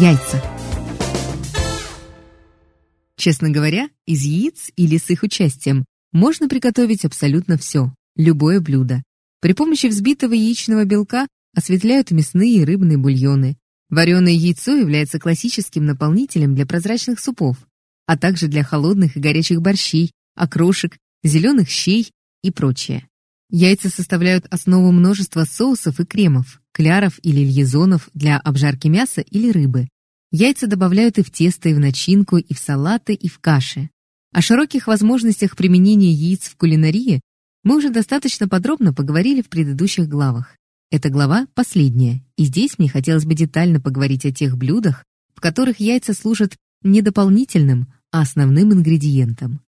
Яйца. Честно говоря, из яиц или с их участием можно приготовить абсолютно все, любое блюдо. При помощи взбитого яичного белка осветляют мясные и рыбные бульоны. Вареное яйцо является классическим наполнителем для прозрачных супов, а также для холодных и горячих борщей, окрошек, зеленых щей и прочее. Яйца составляют основу множества соусов и кремов, кляров или льезонов для обжарки мяса или рыбы. Яйца добавляют и в тесто, и в начинку, и в салаты, и в каши. О широких возможностях применения яиц в кулинарии мы уже достаточно подробно поговорили в предыдущих главах. Эта глава последняя, и здесь мне хотелось бы детально поговорить о тех блюдах, в которых яйца служат не дополнительным, а основным ингредиентом.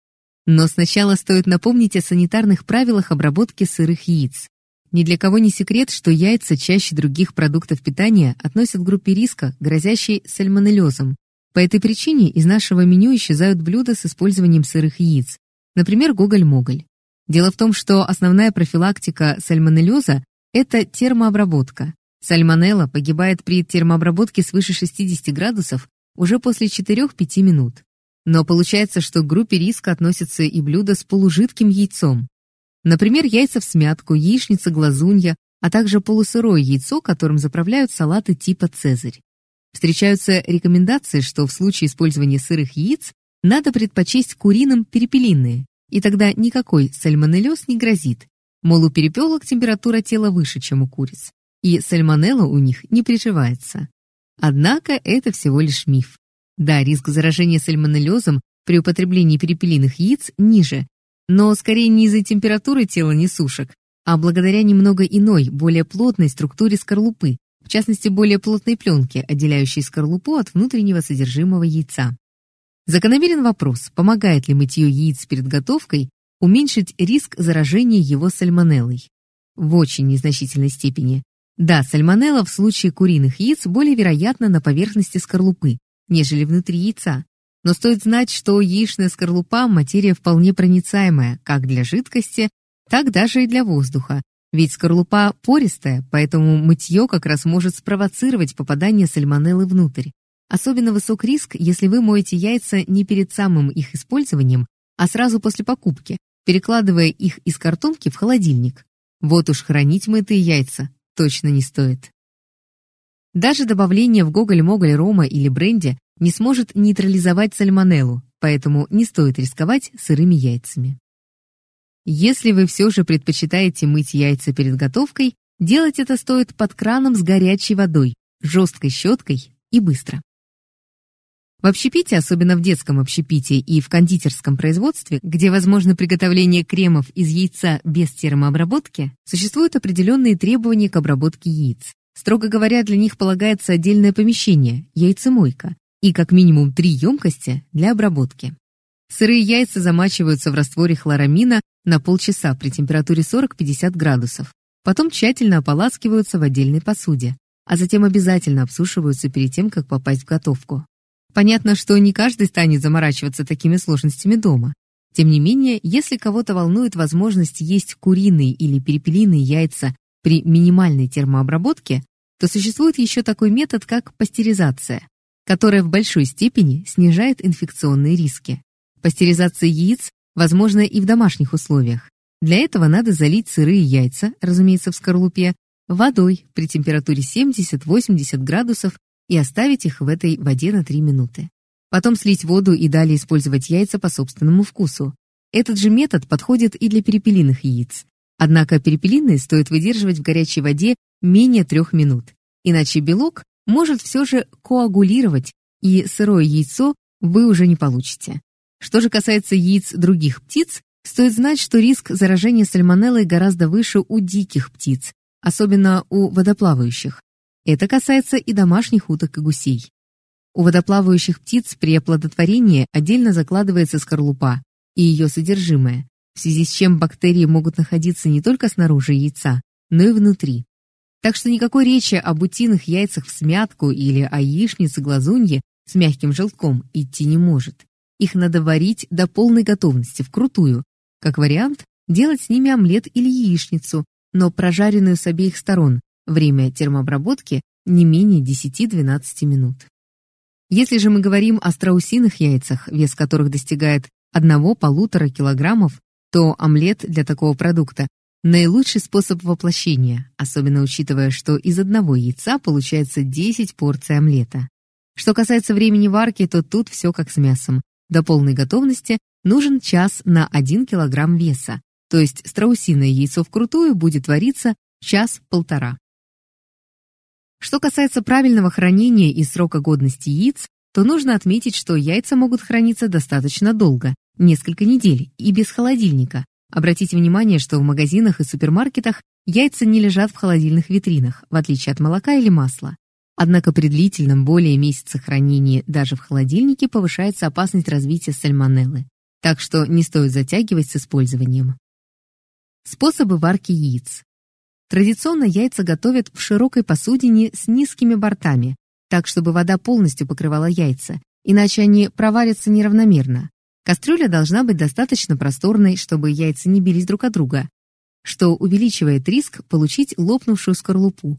Но сначала стоит напомнить о санитарных правилах обработки сырых яиц. Ни для кого не секрет, что яйца чаще других продуктов питания относят к группе риска, грозящей сальмонеллезом. По этой причине из нашего меню исчезают блюда с использованием сырых яиц, например, гоголь-моголь. Дело в том, что основная профилактика сальмонеллеза – это термообработка. Сальмонелла погибает при термообработке свыше 60 градусов уже после 4-5 минут. Но получается, что к группе риска относятся и блюда с полужидким яйцом. Например, яйца в смятку, яичница-глазунья, а также полусырое яйцо, которым заправляют салаты типа «Цезарь». Встречаются рекомендации, что в случае использования сырых яиц надо предпочесть куриным перепелиные, и тогда никакой сальмонеллез не грозит. Мол, у перепелок температура тела выше, чем у куриц, и сальмонелла у них не приживается. Однако это всего лишь миф. Да, риск заражения сальмонеллезом при употреблении перепелиных яиц ниже, но скорее не из-за температуры тела несушек, а благодаря немного иной, более плотной структуре скорлупы, в частности, более плотной пленки, отделяющей скорлупу от внутреннего содержимого яйца. Закономерен вопрос, помогает ли мытье яиц перед готовкой уменьшить риск заражения его сальмонеллой. В очень незначительной степени. Да, сальмонелла в случае куриных яиц более вероятна на поверхности скорлупы, нежели внутри яйца. Но стоит знать, что яичная скорлупа – материя вполне проницаемая как для жидкости, так даже и для воздуха. Ведь скорлупа пористая, поэтому мытье как раз может спровоцировать попадание сальмонеллы внутрь. Особенно высок риск, если вы моете яйца не перед самым их использованием, а сразу после покупки, перекладывая их из картонки в холодильник. Вот уж хранить мытые яйца точно не стоит. Даже добавление в гоголь-моголь рома или бренди не сможет нейтрализовать сальмонеллу, поэтому не стоит рисковать сырыми яйцами. Если вы все же предпочитаете мыть яйца перед готовкой, делать это стоит под краном с горячей водой, жесткой щеткой и быстро. В общепите, особенно в детском общепите и в кондитерском производстве, где возможно приготовление кремов из яйца без термообработки, существуют определенные требования к обработке яиц. Строго говоря, для них полагается отдельное помещение – яйцемойка, и как минимум три емкости для обработки. Сырые яйца замачиваются в растворе хлорамина на полчаса при температуре 40-50 градусов. Потом тщательно ополаскиваются в отдельной посуде, а затем обязательно обсушиваются перед тем, как попасть в готовку. Понятно, что не каждый станет заморачиваться такими сложностями дома. Тем не менее, если кого-то волнует возможность есть куриные или перепелиные яйца при минимальной термообработке, то существует еще такой метод, как пастеризация, которая в большой степени снижает инфекционные риски. Пастеризация яиц возможна и в домашних условиях. Для этого надо залить сырые яйца, разумеется, в скорлупе, водой при температуре 70-80 градусов и оставить их в этой воде на 3 минуты. Потом слить воду и далее использовать яйца по собственному вкусу. Этот же метод подходит и для перепелиных яиц. Однако перепелиные стоит выдерживать в горячей воде менее трех минут, иначе белок может все же коагулировать, и сырое яйцо вы уже не получите. Что же касается яиц других птиц, стоит знать, что риск заражения сальмонеллой гораздо выше у диких птиц, особенно у водоплавающих. Это касается и домашних уток и гусей. У водоплавающих птиц при оплодотворении отдельно закладывается скорлупа и ее содержимое, в связи с чем бактерии могут находиться не только снаружи яйца, но и внутри. Так что никакой речи об утиных яйцах в смятку или о яичнице глазунье с мягким желтком идти не может. Их надо варить до полной готовности, вкрутую. Как вариант, делать с ними омлет или яичницу, но прожаренную с обеих сторон. Время термообработки не менее 10-12 минут. Если же мы говорим о страусиных яйцах, вес которых достигает 1-1,5 килограммов, то омлет для такого продукта – наилучший способ воплощения, особенно учитывая, что из одного яйца получается 10 порций омлета. Что касается времени варки, то тут все как с мясом. До полной готовности нужен час на 1 килограмм веса, то есть страусиное яйцо вкрутую будет вариться час-полтора. Что касается правильного хранения и срока годности яиц, то нужно отметить, что яйца могут храниться достаточно долго, несколько недель, и без холодильника. Обратите внимание, что в магазинах и супермаркетах яйца не лежат в холодильных витринах, в отличие от молока или масла. Однако при длительном более месяца хранении даже в холодильнике повышается опасность развития сальмонеллы. Так что не стоит затягивать с использованием. Способы варки яиц. Традиционно яйца готовят в широкой посудине с низкими бортами, так чтобы вода полностью покрывала яйца, иначе они проварятся неравномерно. Кастрюля должна быть достаточно просторной, чтобы яйца не бились друг от друга, что увеличивает риск получить лопнувшую скорлупу.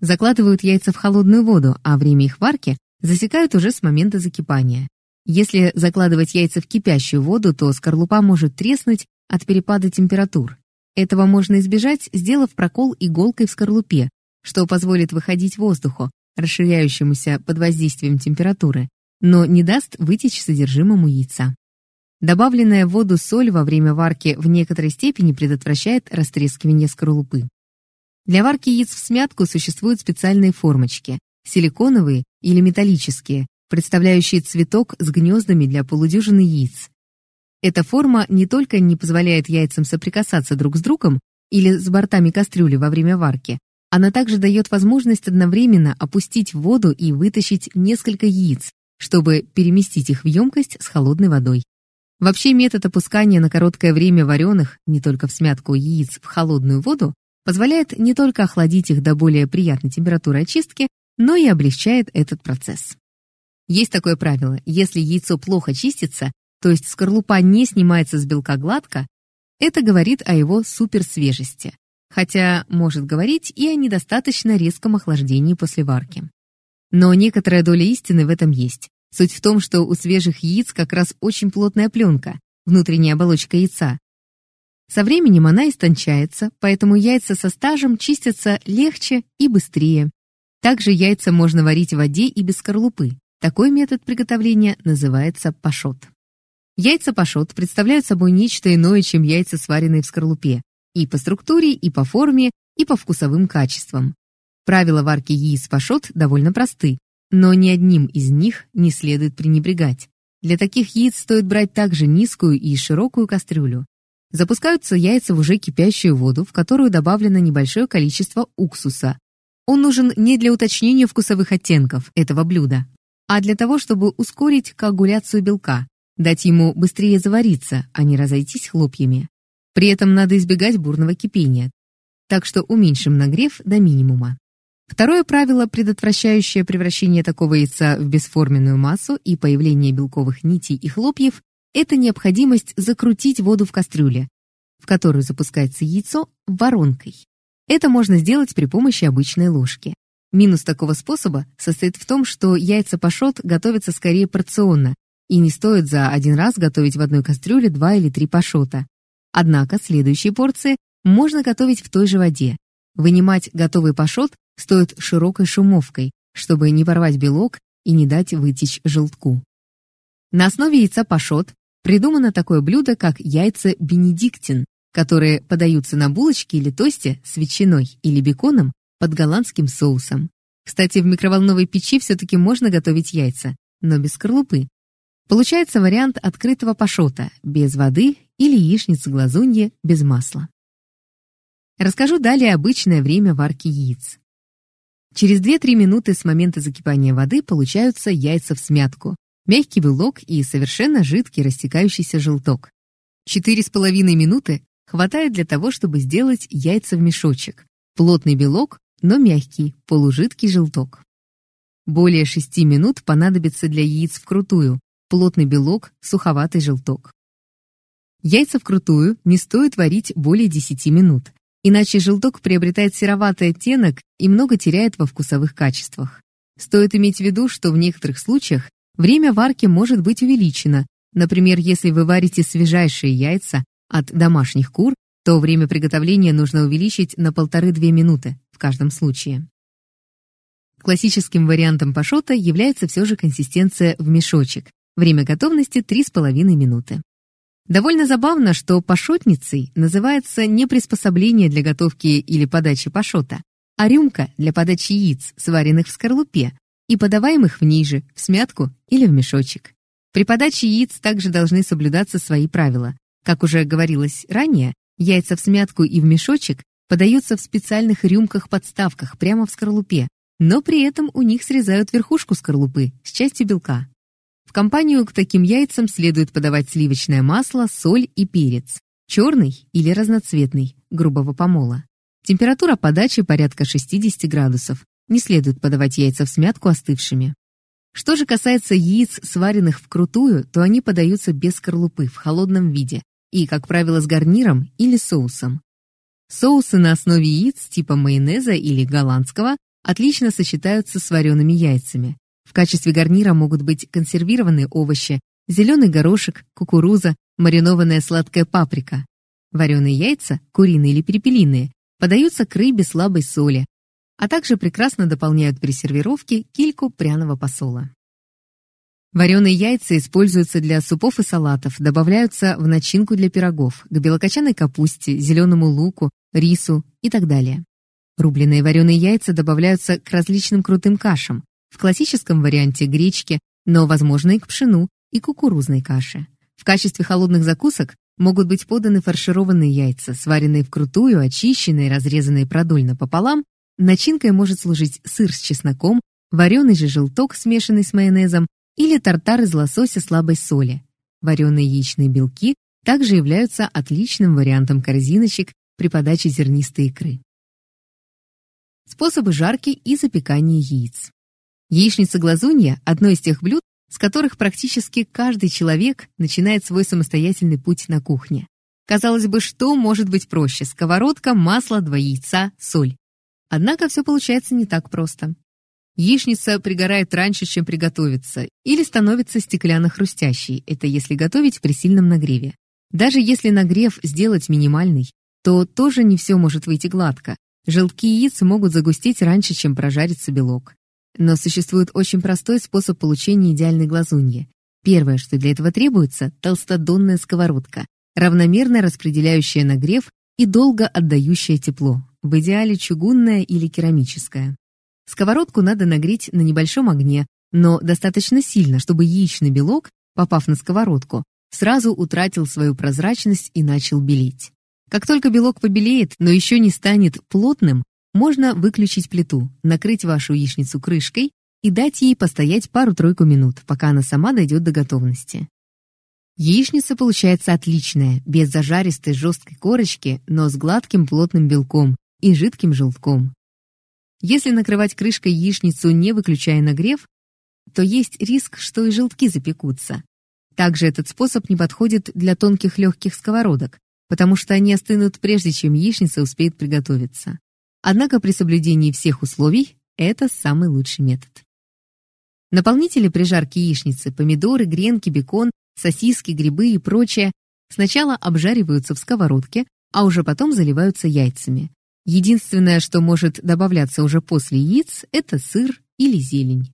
Закладывают яйца в холодную воду, а время их варки засекают уже с момента закипания. Если закладывать яйца в кипящую воду, то скорлупа может треснуть от перепада температур. Этого можно избежать, сделав прокол иголкой в скорлупе, что позволит выходить воздуху, расширяющемуся под воздействием температуры, но не даст вытечь содержимому яйца. Добавленная в воду соль во время варки в некоторой степени предотвращает растрескивание скорлупы. Для варки яиц в смятку существуют специальные формочки – силиконовые или металлические, представляющие цветок с гнездами для полудюжины яиц. Эта форма не только не позволяет яйцам соприкасаться друг с другом или с бортами кастрюли во время варки, она также дает возможность одновременно опустить в воду и вытащить несколько яиц, чтобы переместить их в емкость с холодной водой. Вообще метод опускания на короткое время вареных, не только в смятку яиц, в холодную воду, позволяет не только охладить их до более приятной температуры очистки, но и облегчает этот процесс. Есть такое правило, если яйцо плохо чистится, то есть скорлупа не снимается с белка гладко, это говорит о его суперсвежести, хотя может говорить и о недостаточно резком охлаждении после варки. Но некоторая доля истины в этом есть. Суть в том, что у свежих яиц как раз очень плотная пленка, внутренняя оболочка яйца. Со временем она истончается, поэтому яйца со стажем чистятся легче и быстрее. Также яйца можно варить в воде и без скорлупы. Такой метод приготовления называется пашот. Яйца пашот представляют собой нечто иное, чем яйца, сваренные в скорлупе, и по структуре, и по форме, и по вкусовым качествам. Правила варки яиц пашот довольно просты, но ни одним из них не следует пренебрегать. Для таких яиц стоит брать также низкую и широкую кастрюлю. Запускаются яйца в уже кипящую воду, в которую добавлено небольшое количество уксуса. Он нужен не для уточнения вкусовых оттенков этого блюда, а для того, чтобы ускорить коагуляцию белка, дать ему быстрее завариться, а не разойтись хлопьями. При этом надо избегать бурного кипения, так что уменьшим нагрев до минимума. Второе правило, предотвращающее превращение такого яйца в бесформенную массу и появление белковых нитей и хлопьев, это необходимость закрутить воду в кастрюле, в которую запускается яйцо, воронкой. Это можно сделать при помощи обычной ложки. Минус такого способа состоит в том, что яйца пашот готовятся скорее порционно, и не стоит за один раз готовить в одной кастрюле два или три пашота. Однако следующие порции можно готовить в той же воде. Вынимать готовый пашот стоит широкой шумовкой, чтобы не порвать белок и не дать вытечь желтку. На основе яйца пашот придумано такое блюдо, как яйца бенедиктин, которые подаются на булочке или тосте с ветчиной или беконом под голландским соусом. Кстати, в микроволновой печи все-таки можно готовить яйца, но без скорлупы, Получается вариант открытого пашота, без воды или яичницы-глазуньи без масла. Расскажу далее обычное время варки яиц. Через 2-3 минуты с момента закипания воды получаются яйца в смятку, мягкий белок и совершенно жидкий растекающийся желток. 4,5 минуты хватает для того, чтобы сделать яйца в мешочек. Плотный белок, но мягкий, полужидкий желток. Более 6 минут понадобится для яиц вкрутую, плотный белок, суховатый желток. Яйца вкрутую не стоит варить более 10 минут, иначе желток приобретает сероватый оттенок и много теряет во вкусовых качествах. Стоит иметь в виду, что в некоторых случаях время варки может быть увеличено. Например, если вы варите свежайшие яйца от домашних кур, то время приготовления нужно увеличить на полторы-две минуты в каждом случае. Классическим вариантом пашота является все же консистенция в мешочек. Время готовности 3,5 минуты. Довольно забавно, что пашотницей называется не приспособление для готовки или подачи пашота, а рюмка для подачи яиц, сваренных в скорлупе, и подаваемых в ней же, в смятку или в мешочек. При подаче яиц также должны соблюдаться свои правила. Как уже говорилось ранее, яйца в смятку и в мешочек подаются в специальных рюмках-подставках прямо в скорлупе, но при этом у них срезают верхушку скорлупы с частью белка. В компанию к таким яйцам следует подавать сливочное масло, соль и перец, черный или разноцветный, грубого помола. Температура подачи порядка 60 градусов. Не следует подавать яйца в смятку остывшими. Что же касается яиц, сваренных вкрутую, то они подаются без скорлупы, в холодном виде, и, как правило, с гарниром или соусом. Соусы на основе яиц типа майонеза или голландского отлично сочетаются с вареными яйцами. В качестве гарнира могут быть консервированные овощи, зеленый горошек, кукуруза, маринованная сладкая паприка. Вареные яйца, куриные или перепелиные, подаются к рыбе слабой соли, а также прекрасно дополняют при сервировке кильку пряного посола. Вареные яйца используются для супов и салатов, добавляются в начинку для пирогов, к белокочанной капусте, зеленому луку, рису и так далее. Рубленые вареные яйца добавляются к различным крутым кашам, в классическом варианте гречки, но, возможно, и к пшену и кукурузной каше. В качестве холодных закусок могут быть поданы фаршированные яйца, сваренные вкрутую, очищенные, разрезанные продольно пополам. Начинкой может служить сыр с чесноком, вареный же желток, смешанный с майонезом, или тартар из лосося слабой соли. Вареные яичные белки также являются отличным вариантом корзиночек при подаче зернистой икры. Способы жарки и запекания яиц. Яичница-глазунья – одно из тех блюд, с которых практически каждый человек начинает свой самостоятельный путь на кухне. Казалось бы, что может быть проще – сковородка, масло, два яйца, соль. Однако все получается не так просто. Яичница пригорает раньше, чем приготовится, или становится стеклянно-хрустящей, это если готовить при сильном нагреве. Даже если нагрев сделать минимальный, то тоже не все может выйти гладко. Желтки яиц могут загустеть раньше, чем прожарится белок. Но существует очень простой способ получения идеальной глазуньи. Первое, что для этого требуется – толстодонная сковородка, равномерно распределяющая нагрев и долго отдающая тепло, в идеале чугунная или керамическая. Сковородку надо нагреть на небольшом огне, но достаточно сильно, чтобы яичный белок, попав на сковородку, сразу утратил свою прозрачность и начал белеть. Как только белок побелеет, но еще не станет плотным, можно выключить плиту, накрыть вашу яичницу крышкой и дать ей постоять пару-тройку минут, пока она сама дойдет до готовности. Яичница получается отличная, без зажаристой жесткой корочки, но с гладким плотным белком и жидким желтком. Если накрывать крышкой яичницу, не выключая нагрев, то есть риск, что и желтки запекутся. Также этот способ не подходит для тонких легких сковородок, потому что они остынут прежде, чем яичница успеет приготовиться. Однако при соблюдении всех условий это самый лучший метод. Наполнители при жарке яичницы, помидоры, гренки, бекон, сосиски, грибы и прочее сначала обжариваются в сковородке, а уже потом заливаются яйцами. Единственное, что может добавляться уже после яиц, это сыр или зелень.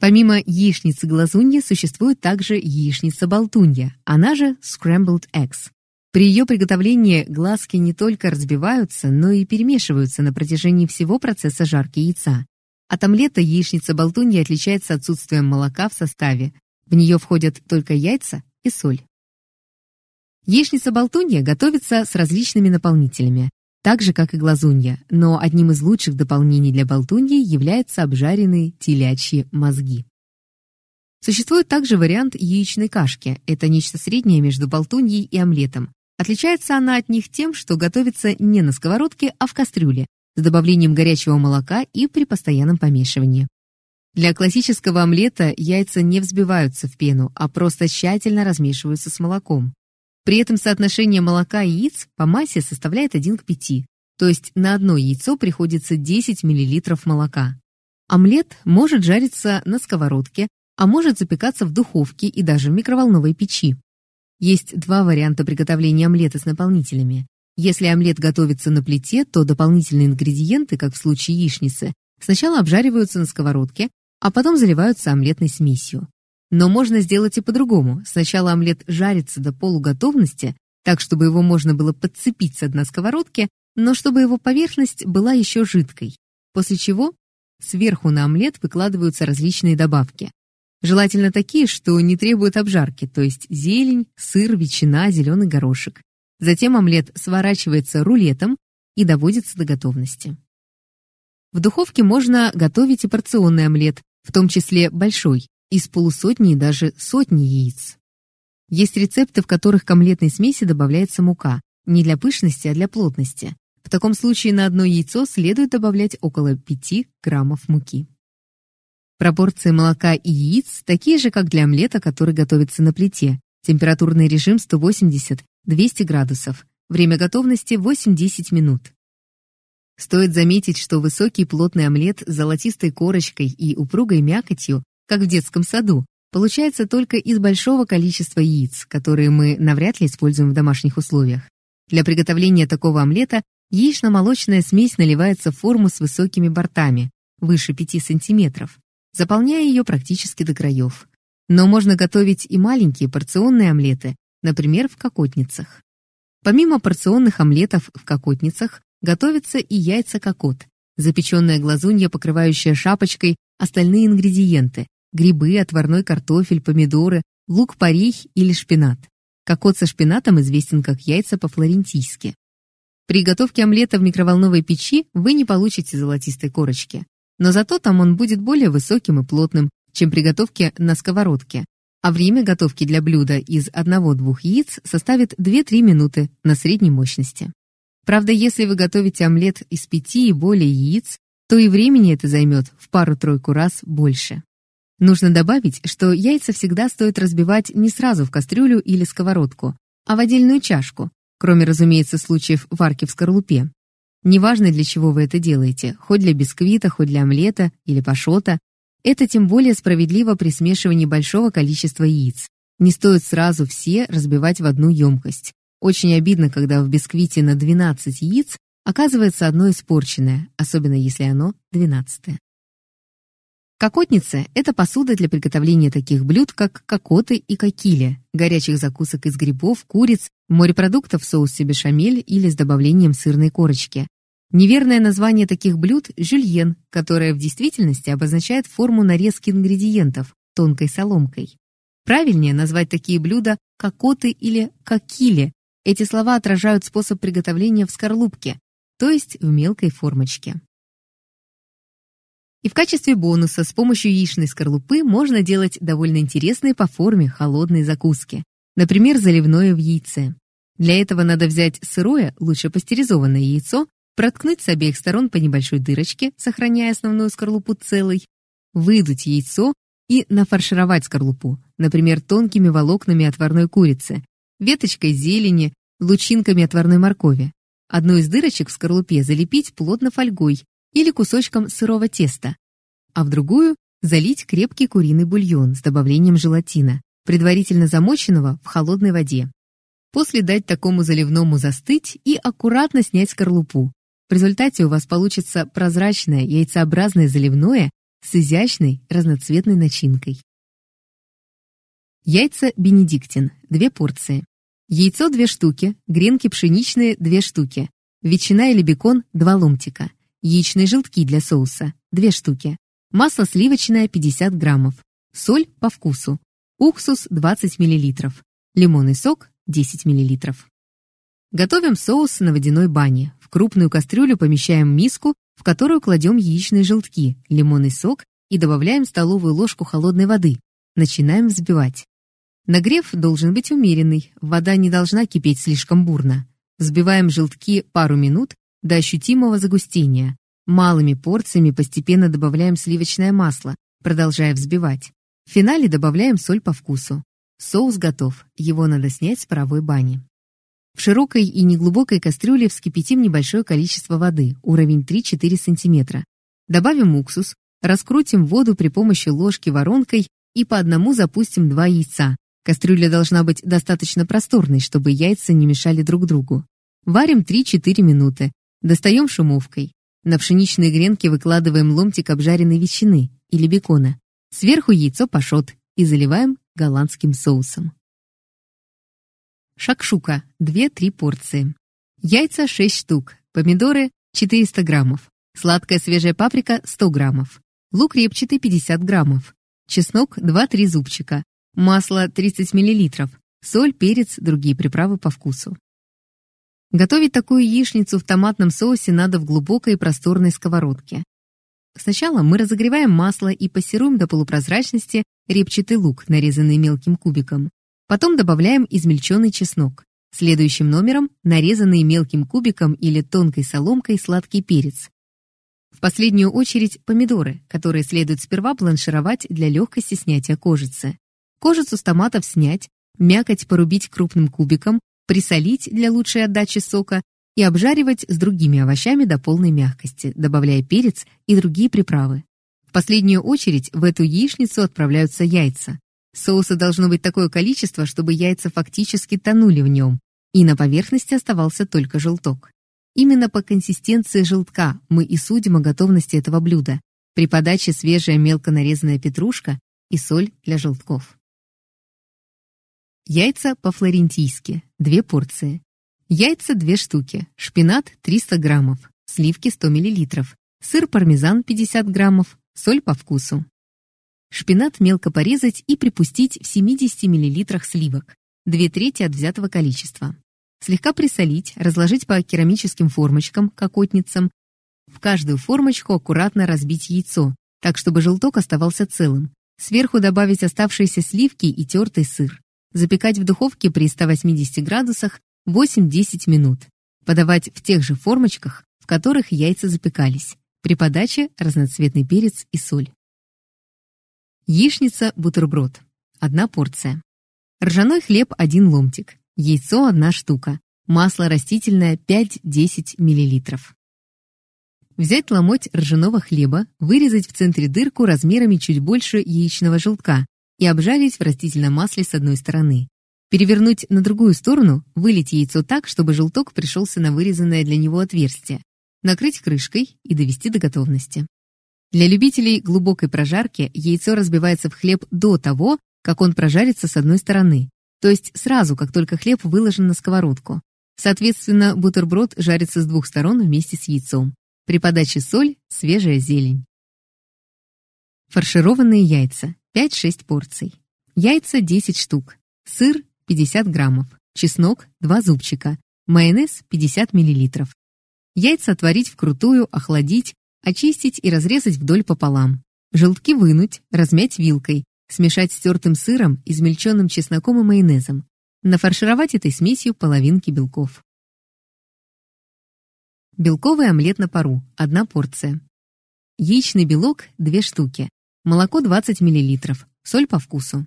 Помимо яичницы-глазунья существует также яичница-болтунья, она же scrambled eggs. При ее приготовлении глазки не только разбиваются, но и перемешиваются на протяжении всего процесса жарки яйца. От омлета яичница-болтунья отличается отсутствием молока в составе. В нее входят только яйца и соль. Яичница-болтунья готовится с различными наполнителями, так же, как и глазунья, но одним из лучших дополнений для болтуньи являются обжаренные телячьи мозги. Существует также вариант яичной кашки. Это нечто среднее между болтуньей и омлетом. Отличается она от них тем, что готовится не на сковородке, а в кастрюле, с добавлением горячего молока и при постоянном помешивании. Для классического омлета яйца не взбиваются в пену, а просто тщательно размешиваются с молоком. При этом соотношение молока и яиц по массе составляет 1 к 5, то есть на одно яйцо приходится 10 мл молока. Омлет может жариться на сковородке, а может запекаться в духовке и даже в микроволновой печи. Есть два варианта приготовления омлета с наполнителями. Если омлет готовится на плите, то дополнительные ингредиенты, как в случае яичницы, сначала обжариваются на сковородке, а потом заливаются омлетной смесью. Но можно сделать и по-другому. Сначала омлет жарится до полуготовности, так, чтобы его можно было подцепить с дна сковородки, но чтобы его поверхность была еще жидкой. После чего сверху на омлет выкладываются различные добавки. Желательно такие, что не требуют обжарки, то есть зелень, сыр, ветчина, зеленый горошек. Затем омлет сворачивается рулетом и доводится до готовности. В духовке можно готовить и порционный омлет, в том числе большой, из полусотни и даже сотни яиц. Есть рецепты, в которых к омлетной смеси добавляется мука, не для пышности, а для плотности. В таком случае на одно яйцо следует добавлять около 5 граммов муки. Пропорции молока и яиц такие же, как для омлета, который готовится на плите. Температурный режим 180-200 градусов. Время готовности 8-10 минут. Стоит заметить, что высокий плотный омлет с золотистой корочкой и упругой мякотью, как в детском саду, получается только из большого количества яиц, которые мы навряд ли используем в домашних условиях. Для приготовления такого омлета яично-молочная смесь наливается в форму с высокими бортами, выше 5 см, заполняя ее практически до краев. Но можно готовить и маленькие порционные омлеты, например, в кокотницах. Помимо порционных омлетов в кокотницах, готовятся и яйца-кокот, запеченная глазунья, покрывающая шапочкой остальные ингредиенты, грибы, отварной картофель, помидоры, лук-порей или шпинат. Кокот со шпинатом известен как яйца по-флорентийски. При готовке омлета в микроволновой печи вы не получите золотистой корочки, но зато там он будет более высоким и плотным, чем при готовке на сковородке, а время готовки для блюда из 1-2 яиц составит 2-3 минуты на средней мощности. Правда, если вы готовите омлет из 5 и более яиц, то и времени это займет в пару-тройку раз больше. Нужно добавить, что яйца всегда стоит разбивать не сразу в кастрюлю или сковородку, а в отдельную чашку, кроме, разумеется, случаев варки в скорлупе. Неважно, для чего вы это делаете, хоть для бисквита, хоть для омлета или пашота, это тем более справедливо при смешивании большого количества яиц. Не стоит сразу все разбивать в одну емкость. Очень обидно, когда в бисквите на 12 яиц оказывается одно испорченное, особенно если оно 12. Кокотница – это посуда для приготовления таких блюд, как кокоты и кокили, горячих закусок из грибов, куриц, морепродуктов в соусе бешамель или с добавлением сырной корочки. Неверное название таких блюд – жюльен, которое в действительности обозначает форму нарезки ингредиентов тонкой соломкой. Правильнее назвать такие блюда кокоты или кокили. Эти слова отражают способ приготовления в скорлупке, то есть в мелкой формочке. И в качестве бонуса с помощью яичной скорлупы можно делать довольно интересные по форме холодные закуски. Например, заливное в яйце. Для этого надо взять сырое, лучше пастеризованное яйцо, проткнуть с обеих сторон по небольшой дырочке, сохраняя основную скорлупу целой, выдуть яйцо и нафаршировать скорлупу, например, тонкими волокнами отварной курицы, веточкой зелени, лучинками отварной моркови. Одну из дырочек в скорлупе залепить плотно фольгой, или кусочком сырого теста, а в другую залить крепкий куриный бульон с добавлением желатина, предварительно замоченного в холодной воде. После дать такому заливному застыть и аккуратно снять скорлупу. В результате у вас получится прозрачное яйцеобразное заливное с изящной разноцветной начинкой. Яйца бенедиктин – две порции. Яйцо – две штуки, гренки пшеничные – две штуки, ветчина или бекон – два ломтика – яичные желтки для соуса – 2 штуки, масло сливочное – 50 граммов, соль по вкусу, уксус – 20 мл, лимонный сок – 10 мл. Готовим соус на водяной бане. Крупную кастрюлю помещаем миску, в которую кладем яичные желтки, лимонный сок и добавляем столовую ложку холодной воды. Начинаем взбивать. Нагрев должен быть умеренный, вода не должна кипеть слишком бурно. Взбиваем желтки пару минут до ощутимого загустения. Малыми порциями постепенно добавляем сливочное масло, продолжая взбивать. В финале добавляем соль по вкусу. Соус готов, его надо снять с паровой бани. В широкой и неглубокой кастрюле вскипятим небольшое количество воды, уровень 3-4 см. Добавим уксус, раскрутим воду при помощи ложки воронкой и по одному запустим два яйца. Кастрюля должна быть достаточно просторной, чтобы яйца не мешали друг другу. Варим 3-4 минуты. Достаем шумовкой. На пшеничные гренки выкладываем ломтик обжаренной ветчины или бекона. Сверху яйцо пашот и заливаем голландским соусом. Шакшука – 2-3 порции. Яйца 6 штук, помидоры 400 граммов, сладкая свежая паприка 100 граммов, лук репчатый 50 граммов, чеснок 2-3 зубчика, масло 30 миллилитров, соль, перец, другие приправы по вкусу. Готовить такую яичницу в томатном соусе надо в глубокой и просторной сковородке. Сначала мы разогреваем масло и пассируем до полупрозрачности репчатый лук, нарезанный мелким кубиком. Потом добавляем измельченный чеснок. Следующим номером нарезанный мелким кубиком или тонкой соломкой сладкий перец. В последнюю очередь помидоры, которые следует сперва бланшировать для легкости снятия кожицы. Кожицу с томатов снять, мякоть порубить крупным кубиком, присолить для лучшей отдачи сока и обжаривать с другими овощами до полной мягкости, добавляя перец и другие приправы. В последнюю очередь в эту яичницу отправляются яйца. Соуса должно быть такое количество, чтобы яйца фактически тонули в нем, и на поверхности оставался только желток. Именно по консистенции желтка мы и судим о готовности этого блюда. При подаче свежая мелко нарезанная петрушка и соль для желтков. Яйца по-флорентийски. Две порции. Яйца две штуки. Шпинат 300 граммов. Сливки 100 миллилитров. Сыр пармезан 50 граммов. Соль по вкусу. Шпинат мелко порезать и припустить в 70 миллилитрах сливок. Две трети от взятого количества. Слегка присолить, разложить по керамическим формочкам, кокотницам. В каждую формочку аккуратно разбить яйцо, так чтобы желток оставался целым. Сверху добавить оставшиеся сливки и тертый сыр. Запекать в духовке при 180 градусах 8-10 минут. Подавать в тех же формочках, в которых яйца запекались. При подаче разноцветный перец и соль. Яичница-бутерброд. Одна порция. Ржаной хлеб – один ломтик. Яйцо – одна штука. Масло растительное 5-10 мл. Взять ломоть ржаного хлеба, вырезать в центре дырку размерами чуть больше яичного желтка и обжарить в растительном масле с одной стороны. Перевернуть на другую сторону, вылить яйцо так, чтобы желток пришелся на вырезанное для него отверстие, накрыть крышкой и довести до готовности. Для любителей глубокой прожарки яйцо разбивается в хлеб до того, как он прожарится с одной стороны, то есть сразу, как только хлеб выложен на сковородку. Соответственно, бутерброд жарится с двух сторон вместе с яйцом. При подаче соль, свежая зелень. Фаршированные яйца. 5-6 порций. Яйца 10 штук. Сыр 50 граммов. Чеснок 2 зубчика. Майонез 50 миллилитров. Яйца отварить вкрутую, охладить, очистить и разрезать вдоль пополам. Желтки вынуть, размять вилкой, смешать с тертым сыром, измельченным чесноком и майонезом. Нафаршировать этой смесью половинки белков. Белковый омлет на пару – одна порция. Яичный белок – две штуки. Молоко 20 мл, соль по вкусу.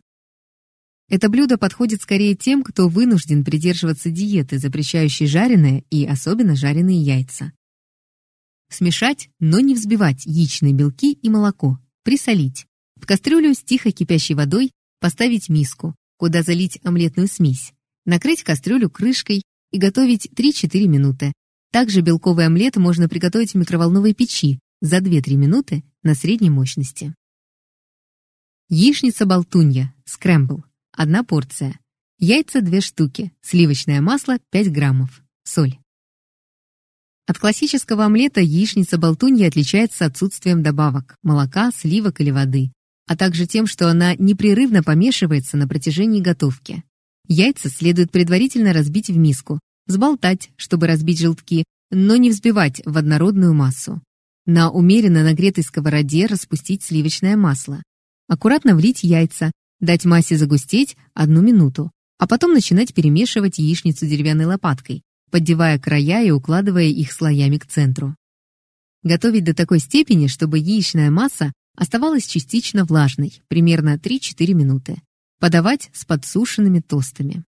Это блюдо подходит скорее тем, кто вынужден придерживаться диеты, запрещающей жареное и особенно жареные яйца. Смешать, но не взбивать яичные белки и молоко. Присолить. В кастрюлю с тихо кипящей водой поставить миску, куда залить омлетную смесь. Накрыть кастрюлю крышкой и готовить 3-4 минуты. Также белковый омлет можно приготовить в микроволновой печи за 2-3 минуты на средней мощности. Яичница-болтунья, скрэмбл, одна порция. Яйца две штуки, сливочное масло 5 граммов, соль. От классического омлета яичница-болтунья отличается отсутствием добавок – молока, сливок или воды, а также тем, что она непрерывно помешивается на протяжении готовки. Яйца следует предварительно разбить в миску, взболтать, чтобы разбить желтки, но не взбивать в однородную массу. На умеренно нагретой сковороде распустить сливочное масло. Аккуратно влить яйца, дать массе загустеть одну минуту, а потом начинать перемешивать яичницу деревянной лопаткой, поддевая края и укладывая их слоями к центру. Готовить до такой степени, чтобы яичная масса оставалась частично влажной, примерно 3-4 минуты. Подавать с подсушенными тостами.